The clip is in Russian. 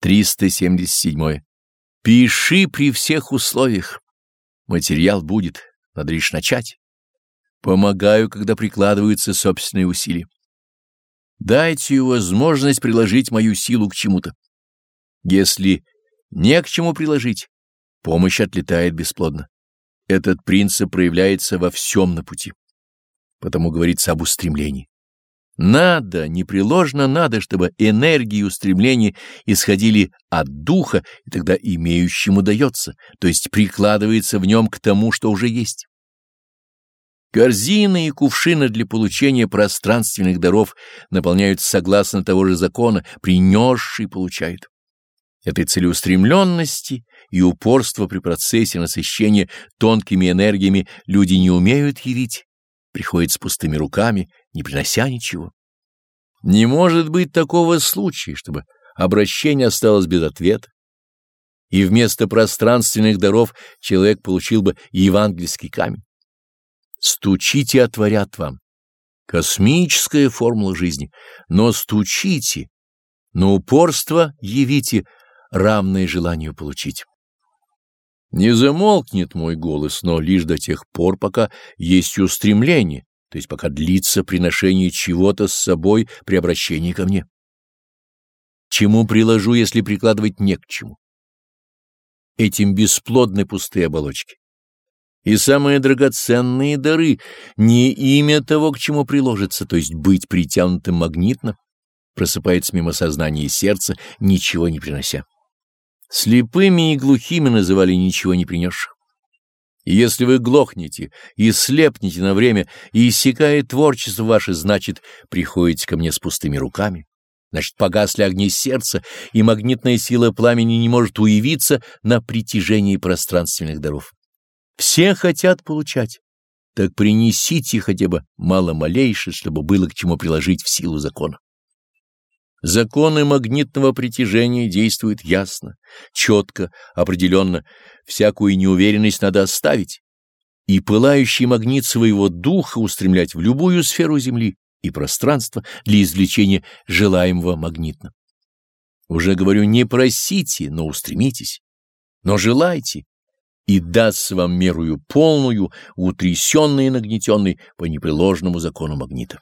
377. Пиши при всех условиях. Материал будет, надо лишь начать. Помогаю, когда прикладываются собственные усилия. Дайте возможность приложить мою силу к чему-то. Если не к чему приложить, помощь отлетает бесплодно. Этот принцип проявляется во всем на пути. Потому говорится об устремлении. Надо, непреложно надо, чтобы энергии и устремления исходили от духа, и тогда имеющему дается, то есть прикладывается в нем к тому, что уже есть. Корзины и кувшины для получения пространственных даров наполняются согласно того же закона, принесший получает. Этой целеустремленности и упорства при процессе насыщения тонкими энергиями люди не умеют явить, приходят с пустыми руками, не принося ничего. Не может быть такого случая, чтобы обращение осталось без ответа, и вместо пространственных даров человек получил бы евангельский камень. Стучите, отворят вам. Космическая формула жизни. Но стучите, но упорство явите, равное желанию получить. Не замолкнет мой голос, но лишь до тех пор, пока есть устремление, то есть пока длится приношение чего-то с собой при обращении ко мне. Чему приложу, если прикладывать не к чему? Этим бесплодны пустые оболочки. И самые драгоценные дары — не имя того, к чему приложится, то есть быть притянутым магнитно, просыпается мимо сознания и сердца, ничего не принося. Слепыми и глухими называли ничего не принесших. И если вы глохнете и слепнете на время, и иссякает творчество ваше, значит, приходите ко мне с пустыми руками. Значит, погасли огни сердца, и магнитная сила пламени не может уявиться на притяжении пространственных даров. Все хотят получать. Так принесите хотя бы мало малейшее, чтобы было к чему приложить в силу закона. Законы магнитного притяжения действуют ясно, четко, определенно. Всякую неуверенность надо оставить и пылающий магнит своего духа устремлять в любую сферу Земли и пространства для извлечения желаемого магнитно. Уже говорю, не просите, но устремитесь, но желайте, и даст вам мерую полную, утрясенной и нагнетенной по непреложному закону магнита.